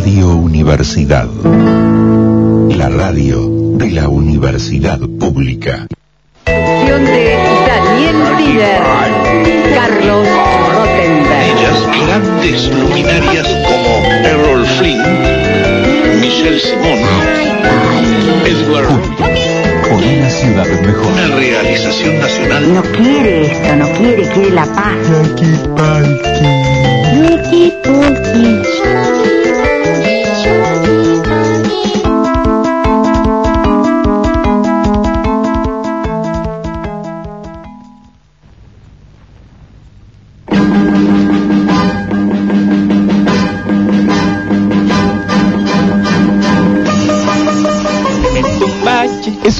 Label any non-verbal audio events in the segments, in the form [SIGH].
Radio Universidad. La radio de la Universidad Pública. de Daniel Tiller, Carlos Rottenberg. Ellas, grandes luminarias como Errol Flynn, Michelle Simon, Edward Por una ciudad mejor. una realización nacional No quiere esto, no quiere, quiere la paz.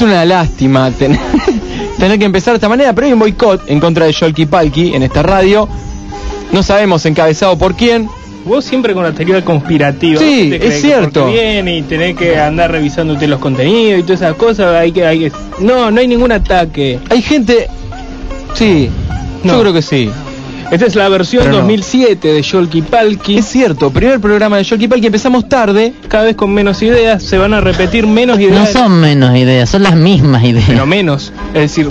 Es una lástima tener, [LAUGHS] tener que empezar de esta manera, pero hay un boicot en contra de Yolki Palki en esta radio. No sabemos encabezado por quién. Vos siempre con la teoría conspirativa. Sí, ¿Vos te es cierto. viene y tenés que andar revisándote los contenidos y todas esas cosas. Hay que, hay que... No, no hay ningún ataque. Hay gente... Sí, yo creo que sí. Esta es la versión Pero no. 2007 de Yolki Palki. Es cierto, primer programa de Yolki Palki, empezamos tarde. Cada vez con menos ideas, se van a repetir menos No ideas. son menos ideas, son las mismas ideas. Pero menos. Es decir,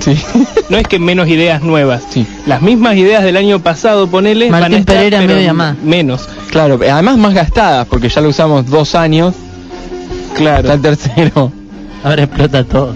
no es que menos ideas nuevas. Sí. Las mismas ideas del año pasado, ponele. van a Martín estar, Pereira pero media más. Menos. Claro, además más gastadas, porque ya lo usamos dos años. Claro. Está el tercero. Ahora explota todo.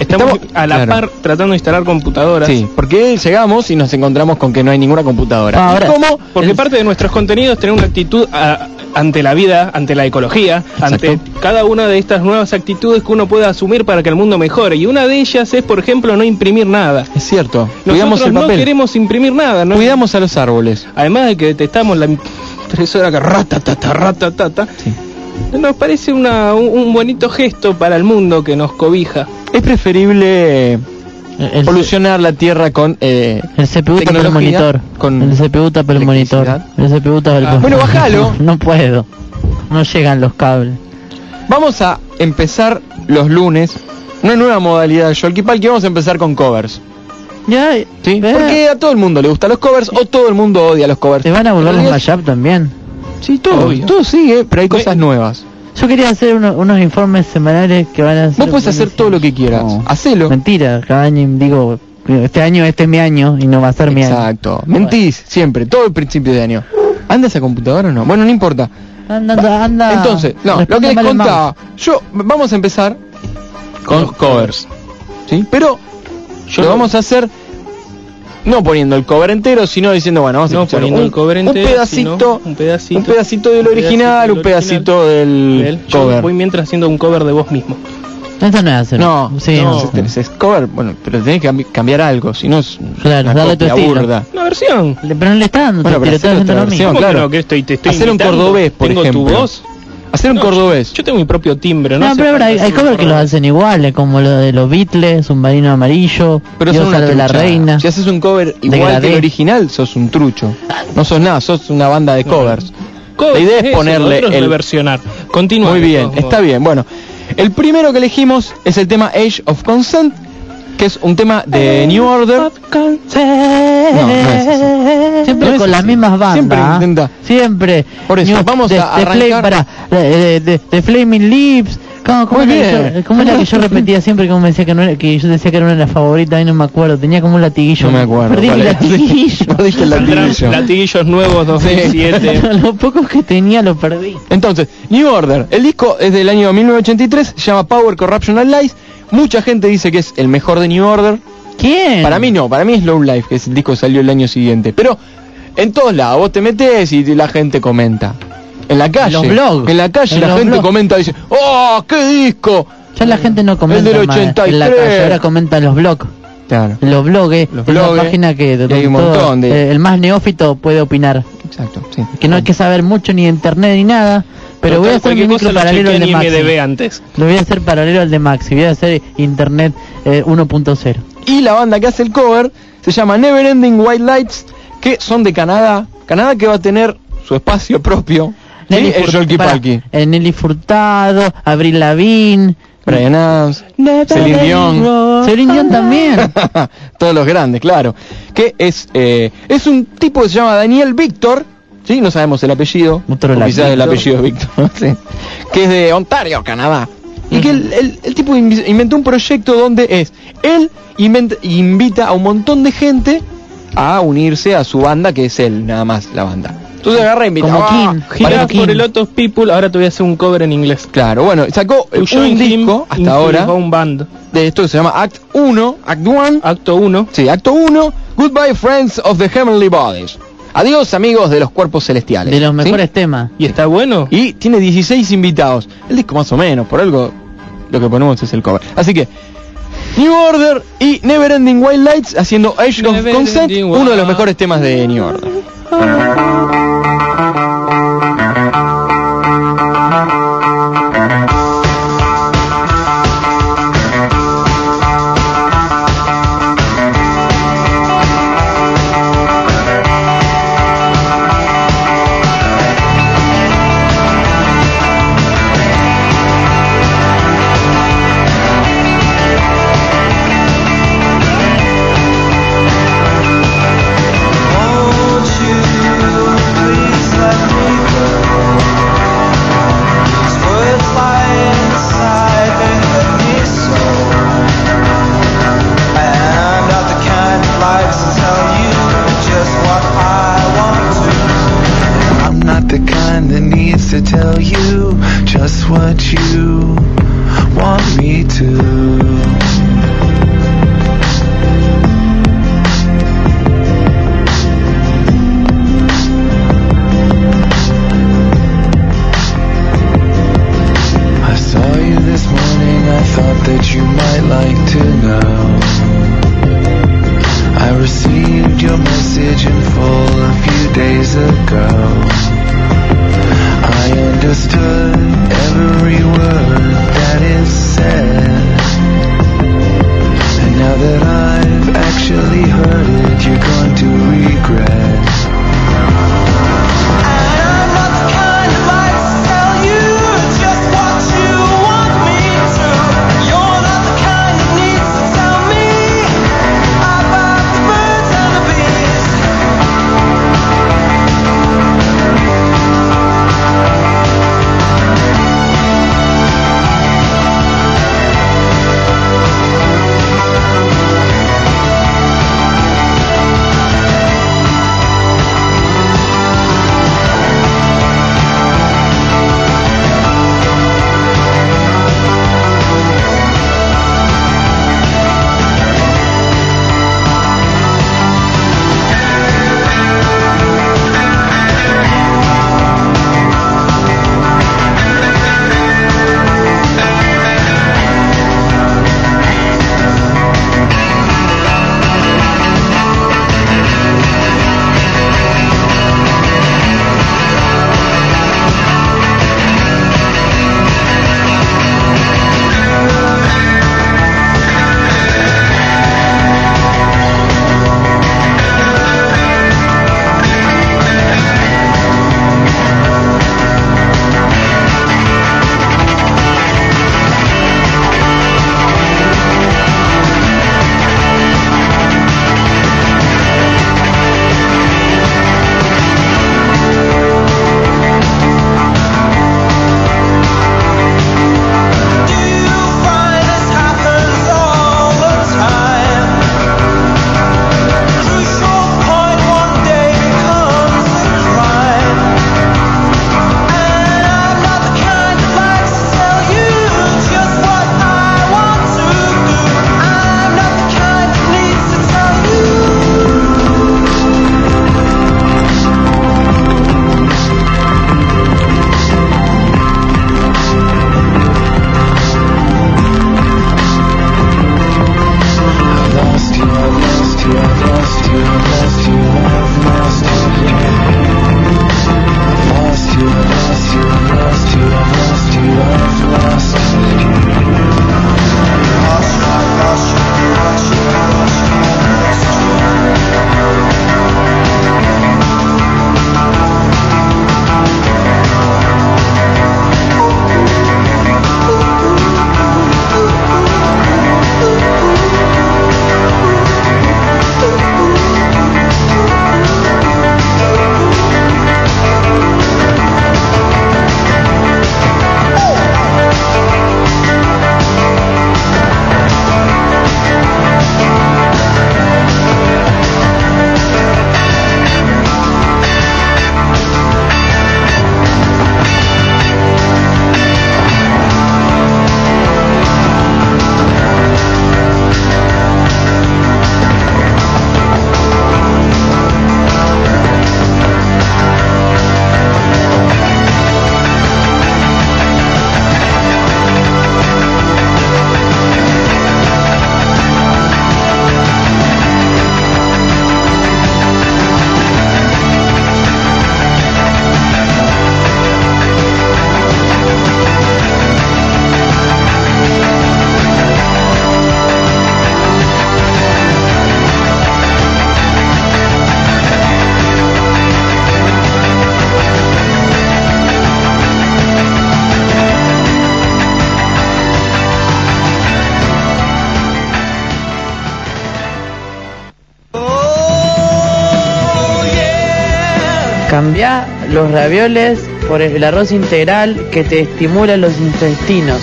Estamos, Estamos- a la claro. par tratando de instalar computadoras. Sí, porque llegamos y nos encontramos con que no hay ninguna computadora. Ah, ahora- ¿Y ¿Cómo? Porque El- parte de nuestros contenidos tener una actitud a- ante la vida, ante la ecología, ante cada una de estas nuevas actitudes que uno puede asumir para que el mundo mejore. Y una de ellas es, por ejemplo, no imprimir nada. Es cierto. Nosotros Cuidamos el no papel. queremos imprimir nada, ¿no? Cuidamos a los árboles. Además de que detestamos la impresora que ratatata, ratatata, Sí. nos parece una, un, un bonito gesto para el mundo que nos cobija. Es preferible El, solucionar la Tierra con... eh, el CPU tapa el monitor. con el CPU tapa el monitor. El CPU tapa el Ah. Bueno, bájalo. [LAUGHS] No puedo. No llegan los cables. Vamos a empezar los lunes una nueva modalidad de Yolki Palki. Vamos a empezar con covers. Ya, ¿Sí? Porque a todo el mundo le gustan los covers o todo el mundo odia los covers. ¿Te van a volver los mashup también? Sí, todo. Obvio. Todo sigue, pero hay cosas nuevas. Yo quería hacer uno- unos informes semanales que van a ser... Vos puedes hacer todo lo que quieras. No. Hacelo. Mentira, cada año digo, este año este es mi año y no va a ser mi año. Exacto. Mentís siempre, todo el principio de año. ¿Anda esa computadora o no? Bueno, no importa. Anda, anda, anda. Entonces, no, lo que les contaba, yo vamos a empezar con Con covers, ¿sí? Pero Yo lo vamos a hacer no poniendo el cover entero, sino diciendo, bueno, vamos a No escuchar poniendo un, el cover un entero, pedacito, sino un pedacito, un pedacito del un original, pedacito un pedacito del Él, yo cover. voy mientras haciendo un cover de vos mismo. Esto no es hacer. No, sí, no, no. es, es cover, bueno, pero tenés que cambi- cambiar algo, si no es Claro, una darle tu copia estilo. burda. Una versión. Le- Pero no le está dando Bueno, tu pero estilo, hacer está haciendo otra lo versión, mismo. ¿Cómo que claro. no? que estoy, te estoy Hacer un cordobés, por Tengo ejemplo. tu voz. Hacer un No, cordobés. Yo tengo mi propio timbre, ¿no? No, pero hay, covers que los hacen iguales, como lo de los Beatles, Submarino Amarillo, Pero Dios salve la reina. Si haces un cover igual que el original, sos un trucho. No sos nada, sos una banda de covers. Cover La idea es ponerle el- reversionar. Continúa. Muy de bien, está bien. Bueno, el primero que elegimos es el tema Age of Consent, que es un tema de New Order. No, no es ese. Siempre No es con las mismas bandas. Siempre intenta. Siempre. Por eso, New- vamos de- a de Flame- arrancar- de, de- de Flaming Lips. ¿Cómo, cómo Muy era, bien. que yo, cómo era que yo [LAUGHS] repetía siempre como me decía que no era, que yo decía que era una de las favoritas y no me acuerdo? Tenía como un latiguillo. No me acuerdo. Perdí [LAUGHS] latiguillo. Perdiste el latiguillo. Latiguillos nuevos 2007. Los pocos que tenía los perdí. Entonces, New Order, el disco es del año 1983, se llama Power, Corruption and Lies. Mucha gente dice que es el mejor de New Order. ¿Quién? Para mí no, para mí es Low Life, que es el disco que salió el año siguiente. Pero en todos lados, vos te metes y la gente comenta. En la calle. los blogs. En la calle En la los gente blogs. comenta y dice, ¡Oh, qué disco! Ya la gente no comenta del más en la 83. calle, ahora comenta en los blogs. Claro. Los blogs, Los es blogs, página que y hay un todo- montón de- eh, el más neófito puede opinar. Exacto, sí. Que no hay que saber mucho ni de internet ni nada, pero voy a hacer mi micro lo paralelo al de Maxi. IMDb antes. Lo voy a hacer paralelo al de Maxi, voy a hacer internet eh, 1.0. Y la banda que hace el cover se llama Neverending White Lights, que son de Canadá. Canadá que va a tener su espacio propio. ¿sí? Nelly El Fur- Jolky pará, Palky. eh, Nelly Furtado, Abril Lavín, Brian Adams, Celine Dion. Celine Dion también. [LAUGHS] Todos los grandes, claro. Que es, eh, es un tipo que se llama Daniel Víctor, ¿sí? No sabemos el apellido. Motorola oficial del Víctor. apellido de Víctor. Sí. Que es de Ontario, Canadá. Y que el, el- el tipo inventó un proyecto donde es, él inventa- invita a un montón de gente a unirse a su banda, que es él, nada más, la banda. Entonces agarra e invita. Como "Ah, Parece por el Lotus People, ahora te voy a hacer un cover en inglés. Claro, bueno, sacó eh, un disco hasta ahora own band. de esto que se llama Act 1, Act 1, Acto 1. sí, Acto 1, Goodbye Friends of the Heavenly Bodies. Adiós amigos de los cuerpos celestiales. De los ¿sí? mejores temas. ¿Y está bueno? Y tiene 16 invitados. El disco más o menos, por algo lo que ponemos es el cover. Así que New Order y Neverending Wild Lights haciendo Age of Never Consent, Ending uno de los mejores temas de New Order. Los ravioles por el arroz integral que te estimula los intestinos.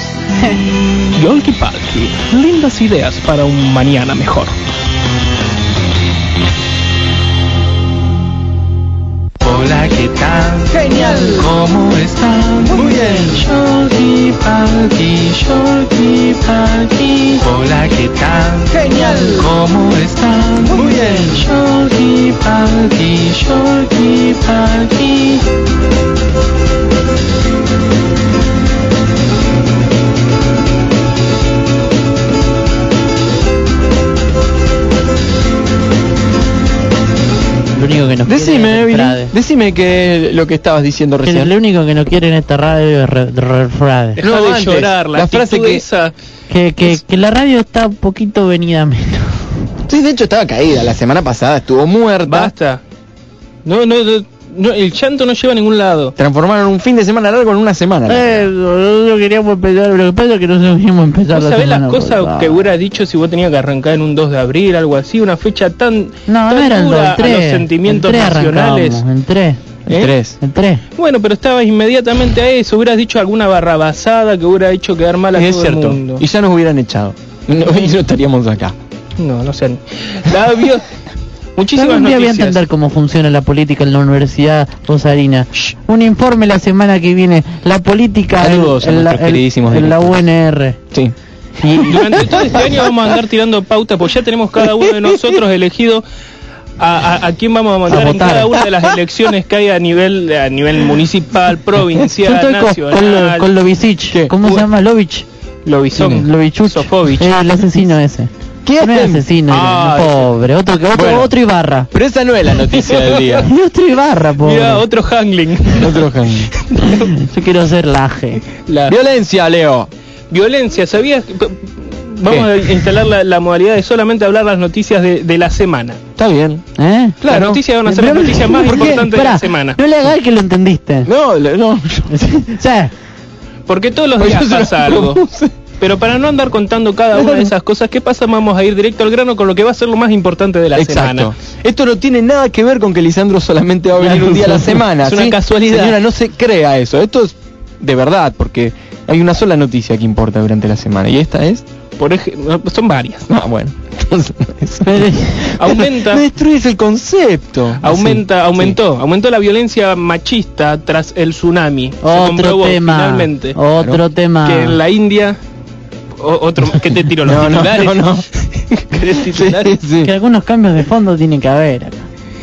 [LAUGHS] Yolki Palki, lindas ideas para un mañana mejor. Hola, ¿qué tal? Genial. ¿Cómo están? Muy bien. Shorty Palki, Shorty Palki. Hola, ¿qué tal? Genial. ¿Cómo están? Muy bien. Shorty Palki, Shorty Palki. Lo único que nos Decime, quiere Billy, decime que lo que estabas diciendo Que recién. lo único que no quiere en esta radio es re- re- No, de antes, llorar, la, la frase actitud que- esa. Que, que, que la radio está un poquito venida menos. Sí, de hecho estaba caída. La semana pasada estuvo muerta. Basta. No, no, no, no, el llanto no lleva a ningún lado. Transformaron un fin de semana largo en una semana. Eh, no queríamos empezar, lo que pasa es que no sabíamos empezar ¿Vos la sabés las cosas que hubiera dicho si vos tenías que arrancar en un 2 de abril, algo así? Una fecha tan, No, tan no el dura 2, el a 3. los sentimientos el 3 nacionales. arrancamos, el 3. El ¿eh? 3. El 3. Bueno, pero estabas inmediatamente a eso. Hubieras dicho alguna barrabasada que hubiera hecho quedar mal a Es todo cierto. el mundo. Y ya nos hubieran echado. No, [LAUGHS] y no estaríamos acá. No, no. La bio... Muchísimas Algún día voy a entender cómo funciona la política en la Universidad Rosarina. Un informe la semana que viene. La política en- Saludos a en, la, en- en la. UNR. Sí. Y [LAUGHS] durante todo este año vamos a andar tirando pauta, pues ya tenemos cada uno de nosotros elegido a, a, a quién vamos a mandar A en votar. cada una de las elecciones que hay a nivel a nivel municipal, Yo provincial, estoy con, con, lo- nacional. con Lovicic. ¿Qué? ¿Cómo se Uy. llama? Lovich. Lobizón. Lovichuch. Sofovich. Eh, el asesino ese. ¿Qué No asesino, Ah, era, pobre. Otro, que- otro, Bueno. otro Ibarra. Pero esa no es la noticia del día. [LAUGHS] Y otro Ibarra, pobre. Mira, otro handling. Otro gen. [LAUGHS] Yo quiero ser laje. La Violencia, Leo. violencia, ¿sabías? que- p- Vamos a instalar la, la modalidad de solamente hablar las noticias de, de la semana. Está bien. ¿Eh? Las noticias van a ser las Pero- noticias más ¿por qué? importantes de la semana. No le hagas que lo entendiste. No, le- no. [LAUGHS] o sea, Porque todos los días yo se lo pasa algo. propuse. Pero para no andar contando cada una de esas cosas, ¿qué pasa? Vamos a ir directo al grano con lo que va a ser lo más importante de la Exacto. semana. Esto no tiene nada que ver con que Lisandro solamente va a venir un día a la semana. Es una ¿sí? casualidad. Señora, no se crea eso. Esto es de verdad, porque hay una sola noticia que importa durante la semana. Y esta es. Por ejemplo, son varias. Ah, bueno. Entonces, eso- [LAUGHS] Aumenta. [LAUGHS] No destruyes el concepto. Aumenta, Sí, aumentó, aumentó la violencia machista tras el tsunami. Otro tema. finalmente Otro Claro. tema. que en la India o- otro que te tiro los No, no, titulares. no, no. [LAUGHS] ¿Querés Sí, titulares? sí. Que algunos cambios de fondo tienen que haber acá.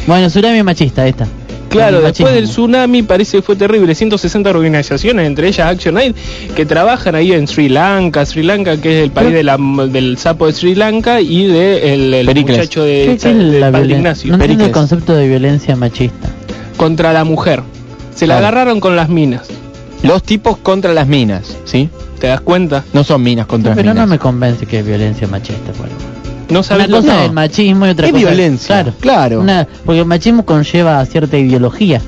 Bueno, tsunami machista esta. Claro, después del tsunami parece que fue terrible. 160 organizaciones, entre ellas Action Aid, que trabajan ahí en Sri Lanka. Sri Lanka, que es el país de la- del sapo de Sri Lanka y de el, muchacho ¿Qué, de, qué es de la Ignacio. No el concepto de violencia machista. Contra la mujer. Se la Claro. agarraron con las minas. Los tipos contra las minas, ¿sí? ¿Te das cuenta? No son minas contra las Pero no minas. me convence que es violencia machista. Por. No sabes Una cosa no. es el machismo y otra Es cosa violencia, Claro, claro. Una- porque el machismo conlleva cierta ideología.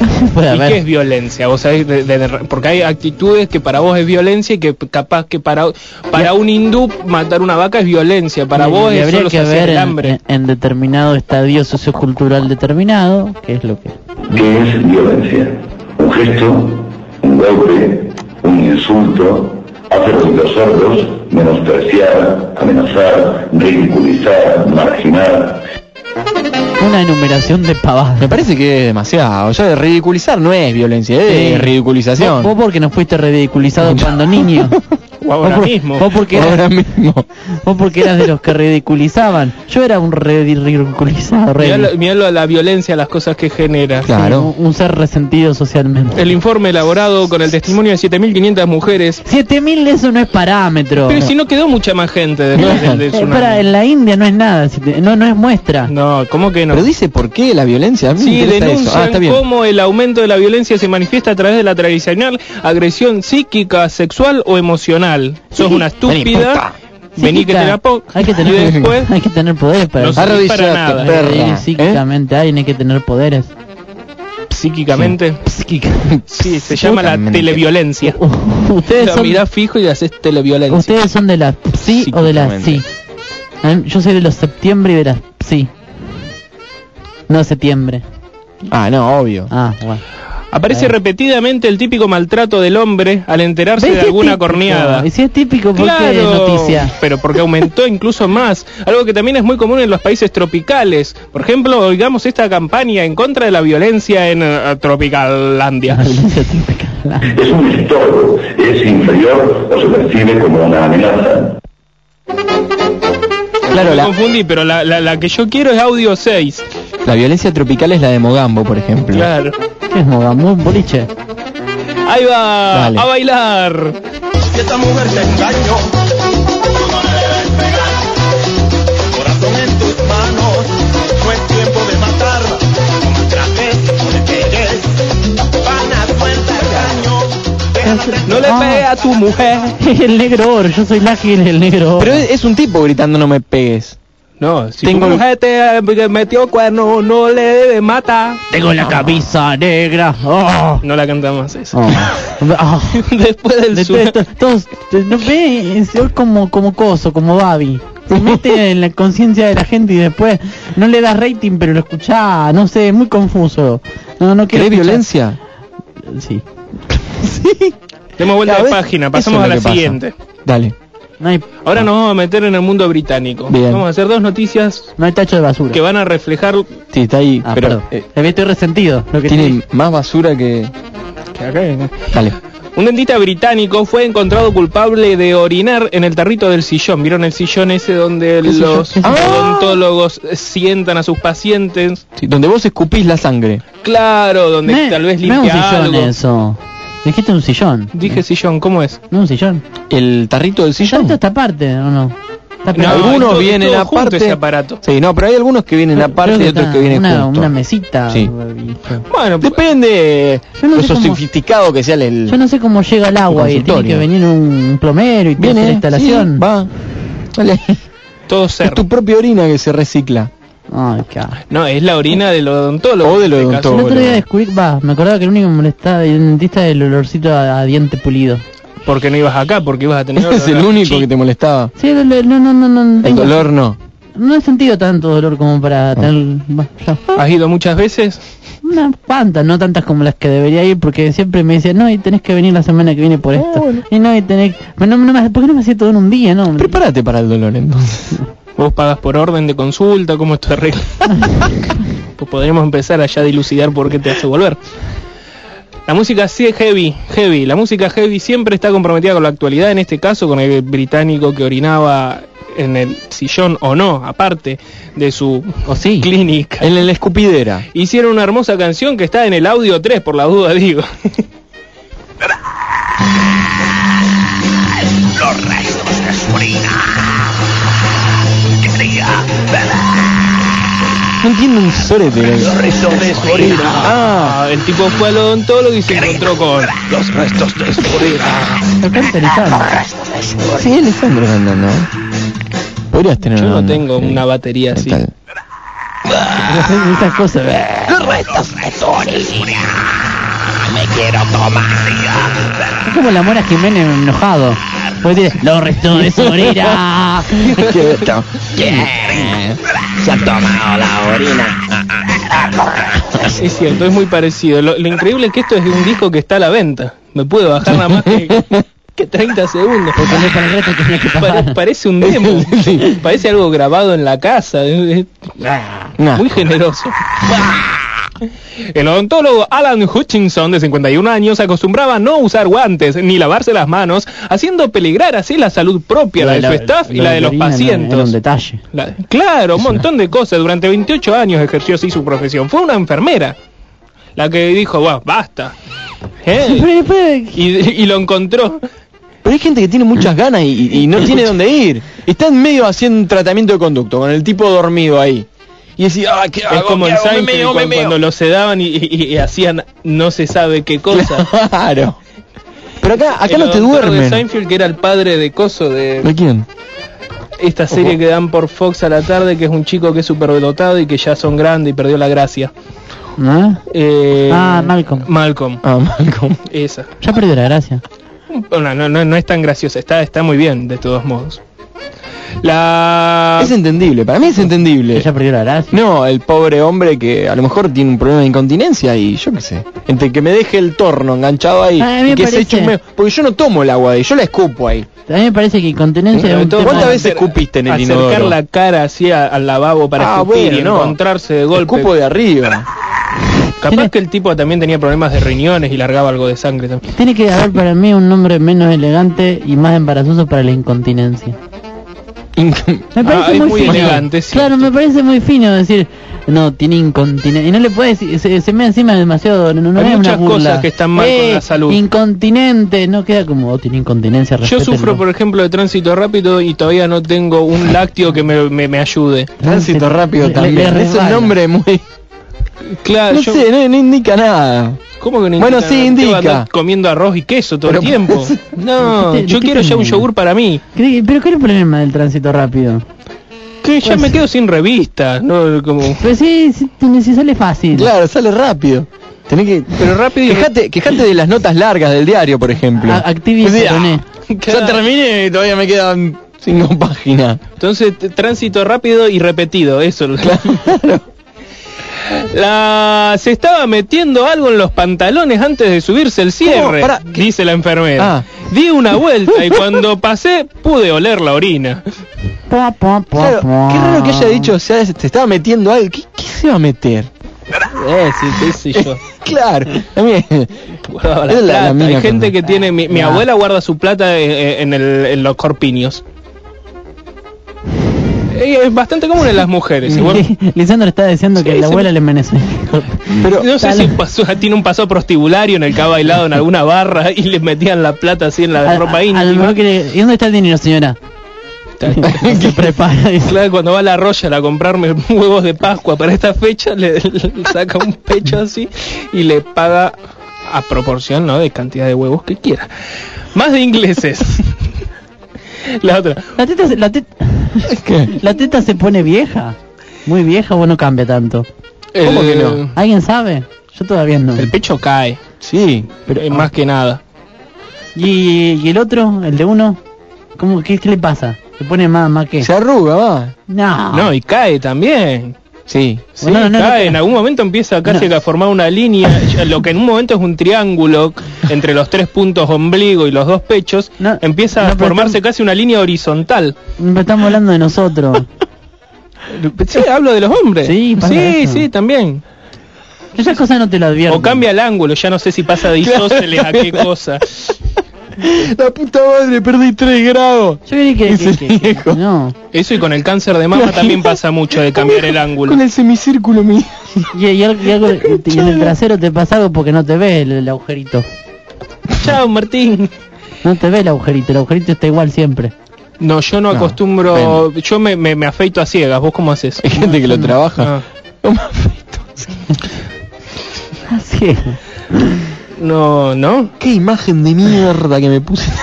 [LAUGHS] ¿Y qué es violencia? Vos sabés, de- de- de- porque hay actitudes que para vos es violencia y que capaz que para para un hindú matar una vaca es violencia, para Y- vos y es habría solo que ver el en, hambre. en- en determinado estadio sociocultural determinado, que es lo que ¿Qué es violencia? Un gesto, un golpe, un insulto, hacer oídos sordos, menospreciar, amenazar, ridiculizar, marginar. una enumeración de pavadas. Me parece que es demasiado. Ya de ridiculizar no es violencia, es Sí. ridiculización. Vos, vos porque no fuiste ridiculizado [LAUGHS] cuando niño. O ahora por- mismo. Vos porque, eras, Ahora mismo. vos porque eras de los que ridiculizaban. Yo era un ridiculizado. re- Mirá, lo- mirá lo- la violencia, las cosas que genera. Claro. un, un ser resentido socialmente. El informe elaborado con el testimonio de 7.500 mujeres. 7000 eso no es parámetro. Pero si no quedó mucha más gente del Eh, tsunami. para, en la India no es nada, no, no es muestra. No, ¿cómo que no? Pero dice por qué la violencia. A mí Sí, eso. denuncian Ah, está bien. cómo el aumento de la violencia se manifiesta a través de la tradicional agresión psíquica, sexual o emocional. Sos una estúpida, vení que te la pongo. Hay que Y tener, después, [LAUGHS] hay que tener poderes para No para nada. perra. Eh, ¿eh? psíquicamente alguien hay que tener poderes. psíquicamente, Psíquica. [LAUGHS] sí, se llama la televiolencia. [LAUGHS] Ustedes La son, mirás fijo y haces televiolencia. ustedes son de la psi o de la sí. Eh, Yo soy de los septiembre y de la psi. No septiembre. Ah, no, obvio. Ah, bueno. Aparece Eh. repetidamente el típico maltrato del hombre al enterarse ¿Ves de alguna típico? corneada. Y si es típico, ¿por qué es noticia? pero porque aumentó incluso más. Algo que también es muy común en los países tropicales. Por ejemplo, oigamos esta campaña en contra de la violencia en eh, Tropicalandia. Es un estorbo, es inferior o se percibe como una amenaza. Claro, Me la, confundí, pero la, la- la que yo quiero es audio 6. La violencia tropical es la de Mogambo, por ejemplo. Claro. ¿Qué es Mogambo? ¿Un boliche? Ahí va, Dale. a bailar. esta mujer te engañó. No le debes pegar. Corazón en tus manos, no es tiempo de matarla. No le pegues. Van a el daño. No le Ah. pegue a tu mujer. [LAUGHS] el negro oro, yo soy la Gil, el negro oro. Pero es, es un tipo gritando no me pegues. No, si Tengo- tu mujer te eh, metió cuerno, no le debe matar. Tengo la camisa negra. Oh. No la cantamos esa. Oh. Ah. [LAUGHS] Después del De su- todo esto, todos, no ve, como, como coso, como Babi. Se mete en la conciencia de la gente y después no le das rating, pero lo escuchá, no sé, es muy confuso. No, no quiero ¿Querés escuchar. violencia? Sí. [LAUGHS] Demos vuelta Ya de ves, página, pasamos a la que pasa. siguiente. Dale. No hay, Ahora nos vamos a meter en el mundo británico. Bien. Vamos a hacer dos noticias no hay tacho de basura. que van a reflejar Sí, está ahí. Ah, pero eh, ve, estoy resentido. Lo que tiene más basura que... que acá hay, ¿no? Dale. Un dentista británico fue encontrado culpable de orinar en el tarrito del sillón. ¿Vieron el sillón ese donde los odontólogos sientan a sus pacientes? Sí, donde vos escupís la sangre. Claro, donde tal vez limpia sillón algo. eso. Dijiste un sillón. Dije sillón, ¿cómo es? No un sillón. El tarrito del sillón. Tanto esta parte, ¿o no? Es algunos todo- vienen es todo junto aparte. ese aparato. Sí, no, pero hay algunos que vienen aparte que y otros que vienen una, juntos. una mesita. Sí. Bueno, pues, Depende Yo no lo sé cómo- sofisticado que sea el... Yo no sé cómo llega el agua y tiene que venir un plomero y tiene Viene, la instalación. sí, va. [LAUGHS] Dale. todo Es cerro. tu propia orina que se recicla. Ay. No, es la orina del odontólogo. O del este caso. El odontólogo. otro día descubrí, va, me acordaba que el único que me molestaba del dentista era el olorcito a, a diente pulido. Porque no ibas acá, porque ibas a tener... Ese [LAUGHS] es el único que te molestaba. Sí, el, el- no, no, no, no. El tengo- dolor no. No he sentido tanto dolor como para tener... va, ya. ¿Has ido muchas veces? Unas cuantas, no tantas como las que debería ir, porque siempre me decían, no, y tenés que venir la semana que viene por esto. Y no, y tenés... No, no, me- ¿Por qué no me hacía todo en un día, no? Prepárate para el dolor entonces. [LAUGHS] ¿Vos pagas por orden de consulta? ¿Cómo es tu arreglo? [LAUGHS] pues podríamos empezar allá a dilucidar por qué te hace volver. La música sí es heavy, heavy. La música heavy siempre está comprometida con la actualidad, en este caso con el británico que orinaba en el sillón o no, aparte de su O sí. clínica. En la escupidera. Hicieron una hermosa canción que está en el audio 3, por la duda [LAUGHS] digo. los restos de su orina. Quería No entiendo un sorete. los restos de su orina. Ah, el tipo fue al odontólogo y se encontró con... Los restos de. Lo canta Lisandro. Sí, Alessandro cantando. Podrías tener Yo no tengo sí. una batería así. Tal. Esas cosas. Los restos de su orina. Me quiero tomar. Es como la Mora Jiménez enojado. Porque dice, los restos de su orina. [LAUGHS] Que esto. Se ha tomado la orina. Es cierto, es muy parecido. Lo, lo increíble es que esto es un disco que está a la venta. Me puedo bajar nada más que, que 30 segundos. Porque no es para el resto tenía que pagar. parece un demo. [LAUGHS] Sí. Parece algo grabado en la casa. Nah. Muy generoso. [LAUGHS] El odontólogo Alan Hutchinson, de 51 años, acostumbraba a no usar guantes ni lavarse las manos, haciendo peligrar así la salud propia, la de su staff y la de los pacientes. Era un detalle. La- claro, un montón de cosas. Durante 28 años ejerció así su profesión. Fue una enfermera la que dijo, "Buah, basta. [LAUGHS] ¿Eh? Y lo encontró. Pero hay gente que tiene muchas ganas y, no tiene dónde ir. Está en medio haciendo un tratamiento de conducto con el tipo dormido ahí. Y decía, ah, ¿qué Es hago? como ¿Qué en hago? Me Seinfeld meo, me cuando, meo. cuando lo sedaban y, y- y hacían no se sabe qué cosa. Claro. Pero acá, acá El no te odontólogo de. Seinfeld que era el padre de Coso de ¿De quién? esta serie que dan por Fox a la tarde que es un chico que es superdotado y que ya son grandes y perdió la gracia. ¿No? Eh, Ah, Malcolm. Malcolm, Ah, Malcolm. esa. Ya perdió la gracia. Bueno, no, no, no es tan graciosa, está, está muy bien de todos modos. La... Es entendible, para mí es entendible. Ella perdió la gracia. No, el pobre hombre que a lo mejor tiene un problema de incontinencia y yo qué sé. Entre que me deje el torno enganchado ahí Ah, a mí y que se eche un medio- Porque yo no tomo el agua de ahí, yo la escupo ahí. A mí me parece que incontinencia es un tema- ¿Cuántas veces escupiste en el Acercar inodoro? la cara así al lavabo para Ah, escupir y no. encontrarse de golpe. Escupo de arriba. Capaz que el tipo también tenía problemas de riñones y largaba algo de sangre también. Tiene que haber para mí un nombre menos elegante y más embarazoso para la incontinencia. [LAUGHS] Me parece Ah, muy, muy fino. elegante, sí. Claro, me parece muy fino decir, no, tiene incontinencia. Y no le puedes decir, se, se me encima demasiado, no, no Hay una muchas cosas que están mal con Eh, la salud. Incontinente, no queda como, oh, tiene incontinencia. Yo respétenlo. sufro, por ejemplo, de tránsito rápido y todavía no tengo un lácteo que me, me, me ayude. Tránsito rápido le- también. le es un nombre muy... Claro, No yo... sé, no, no indica nada. ¿Cómo que no Bueno, indica sí, nada? Tengo que indica. comiendo arroz y queso todo Pero- el tiempo. [LAUGHS] No, ¿De qué- yo qué quiero ya un yogur para mí. ¿Qué- ¿Pero qué es el problema del tránsito rápido? Que ya Pues- me quedo sin revista, no como Pues sí, sí, si sale fácil. Claro, sale rápido. Tenés que... pero rápido y Quejate, quejate de las notas largas del diario, por ejemplo. A- Activi Pues sí, Coroné. ah, Ya terminé y todavía me quedan cinco páginas. Entonces, tránsito rápido y repetido, eso. La se estaba metiendo algo en los pantalones antes de subirse el cierre, dice la enfermera. Ah. Di una vuelta y cuando pasé pude oler la orina. Claro, qué raro que haya dicho, o sea, se estaba metiendo algo. ¿Qué, qué se va a meter? Eh, sí, sé yo. [LAUGHS] Claro, también. Guardaba la la- la Hay gente que tiene mi, mi abuela guarda su plata eh, eh, en, el, en los corpiños. Es bastante común en las mujeres. bueno, [LAUGHS] Lisandro está diciendo que la abuela le merece. Pero, no sé si pasó, tiene un paso prostibulario en el que ha bailado en alguna barra y le metían la plata así en la A- ropa a- a lo íntima. mejor que le- ¿Y dónde está el dinero, señora? [LAUGHS] Se prepara. Claro, cuando va a la Royal a comprarme huevos de Pascua para esta fecha, le, le saca un pecho así y le paga a proporción, ¿no? De cantidad de huevos que quiera. Más de ingleses. [LAUGHS] La otra. La teta, la, teta, [LAUGHS] la teta se pone vieja. Muy vieja o no cambia tanto. ¿Cómo que El- no? ¿Alguien sabe? Yo todavía no. El pecho cae, Sí. pero es más que nada. ¿Y, y el otro, el de uno? ¿Cómo, qué, qué le pasa? ¿Se pone más, más qué? Se arruga, va. No. No, y cae también. Sí. Sí, Bueno, no, no, cae. no. en algún momento empieza casi a formar una línea, lo que en un momento es un triángulo entre los tres puntos ombligo y los dos pechos, empieza a formarse casi una línea horizontal. No Estamos hablando de nosotros. Sí, hablo de los hombres. Sí, sí, eso. sí, también. Esas cosas no te lo advierto. O cambia el ángulo, ya no sé si pasa de [LAUGHS] isósceles a qué cosa. La puta madre, perdí 3 grados. Yo creí que, Ese que- que- que- viejo. no. Eso y con el cáncer de mama también pasa mucho de cambiar el ángulo. Con el semicírculo, mi. Y, y algo- y algo- y en el trasero te pasa algo porque no te ves el, el agujerito. Chao, Martín. No te ves el agujerito, el agujerito está igual siempre. No, yo no, No, acostumbro, yo me, me, me afeito a ciegas, ¿vos cómo haces? Hay gente que lo trabaja. Ah. No me afecto. Así es. No, no. Qué imagen de mierda que me puse. [LAUGHS]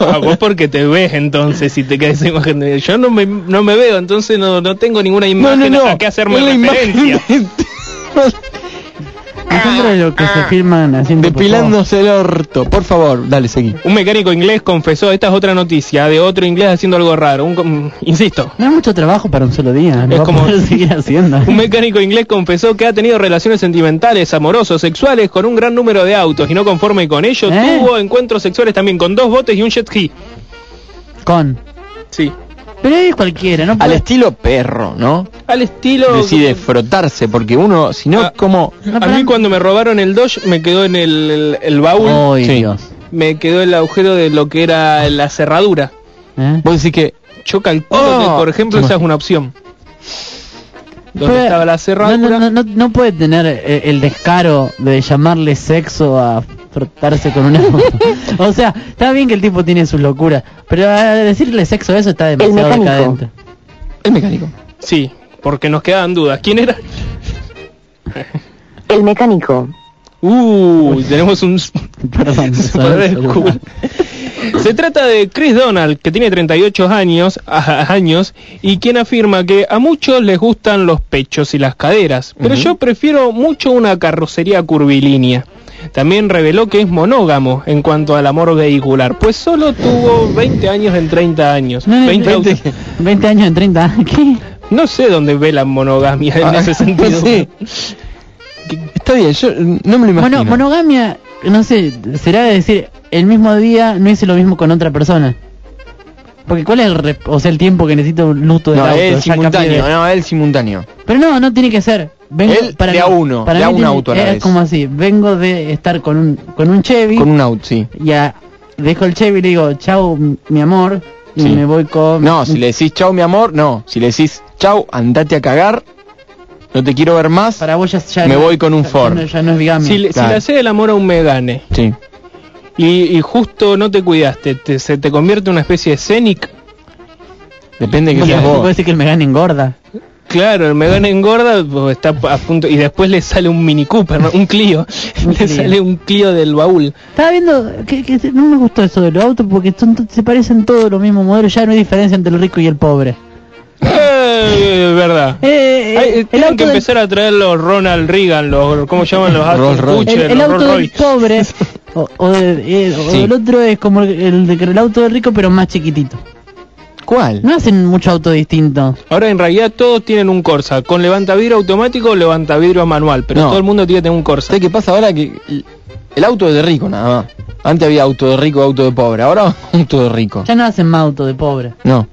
Ah, vos porque te ves entonces si te queda esa imagen de yo no me, no me veo entonces no, no tengo ninguna imagen no, no. a qué hacerme la referencia [LAUGHS] lo que se firman haciendo Depilándose el orto. Por favor, dale, seguí. un mecánico inglés confesó esta es otra noticia de otro inglés haciendo algo raro un, insisto No hay mucho trabajo para un solo día. Es como- seguir [LAUGHS] haciendo. un mecánico inglés confesó que ha tenido relaciones sentimentales, amorosos, sexuales con un gran número de autos y no conforme con ello, ¿Eh? tuvo encuentros sexuales también con dos botes y un jet ski. Con. Sí. Pero es cualquiera, ¿no? Al estilo perro, ¿no? Al estilo... Decide frotarse, porque uno, si no, Ah. como... A mí cuando me robaron el Dodge me quedó en el, el- el baúl, Ay, Sí. Dios. me quedó el agujero de lo que era la cerradura. ¿Eh? Vos decís que... Yo calculo Oh. que, por ejemplo, esa es una opción. Donde Puede- estaba la no, cerradura. no, no, no, no puede tener eh, el descaro de llamarle sexo a frotarse con una moto. [LAUGHS] o sea, está bien que el tipo tiene sus locuras, pero a decirle sexo a eso está demasiado mecánico. decadente. El mecánico. Sí, porque nos quedaban dudas. ¿Quién era? El mecánico. Uh, tenemos un [LAUGHS] Perdón. Se trata de Chris Donald, que tiene 38 años, a- años y quien afirma que a muchos les gustan los pechos y las caderas, pero yo prefiero mucho una carrocería curvilínea. También reveló que es monógamo en cuanto al amor vehicular, pues solo tuvo 20 años en 30 años. No, 20 20, autos. 20 años en 30. ¿Qué? No sé dónde ve la monogamia en Ah, ese [LAUGHS] sentido. sí. Está bien, yo no me lo imagino. Mono- monogamia, no sé, será de decir, el mismo día no hice lo mismo con otra persona. Porque ¿cuál es el, rep- o sea, el tiempo que necesito un luto del no, auto? Ya simultáneo, de- no, él simultáneo. Pero no, no tiene que ser. Vengo, Él de a uno, para de a un tiene- auto a la es vez. como así, vengo de estar con un, con un Chevy, Con un auto, sí. ya dejo el Chevy y le digo, chau, m- mi amor, y Sí. me voy con... No, si le decís chau mi amor, no. Si le decís chau, andate a cagar, no te quiero ver más. Para vos ya, ya Me no- voy con un ya- ya Ford. no- Ya no, es bigamia. Si, le- si Claro. le hace el amor a un Megane Sí. y, y justo no te cuidaste, te- se te convierte en una especie de Scenic. Depende de que seas puede vos. decir que el Megane engorda. Claro, el Megane engorda, pues, está a punto y después le sale un Mini Cooper, ¿no? un Clio, [LAUGHS] Un le Clio. sale un Clio del baúl. Estaba viendo que, que no me gustó eso de los autos porque son se parecen todos los mismos modelos, ya no hay diferencia entre el rico y el pobre. Eh, verdad. Eh, Ay, eh, eh, el tienen auto que del- empezar a traer los Ronald Reagan, los ¿cómo llaman los Royce. Kutcher, el, el los auto del pobre [LAUGHS] o, eh, o Sí. el otro es como el, el, de- el auto del rico pero más chiquitito. ¿Cuál? No hacen mucho auto distinto. Ahora en realidad todos tienen un Corsa, con levantavidrio automático o levantavidrio manual, pero No. todo el mundo tiene que tener un Corsa. ¿Sabes qué pasa ahora? Que el- el auto es de rico nada más. Antes había auto de rico, auto de pobre. Ahora [LAUGHS] auto de rico. Ya no hacen más auto de pobre. No.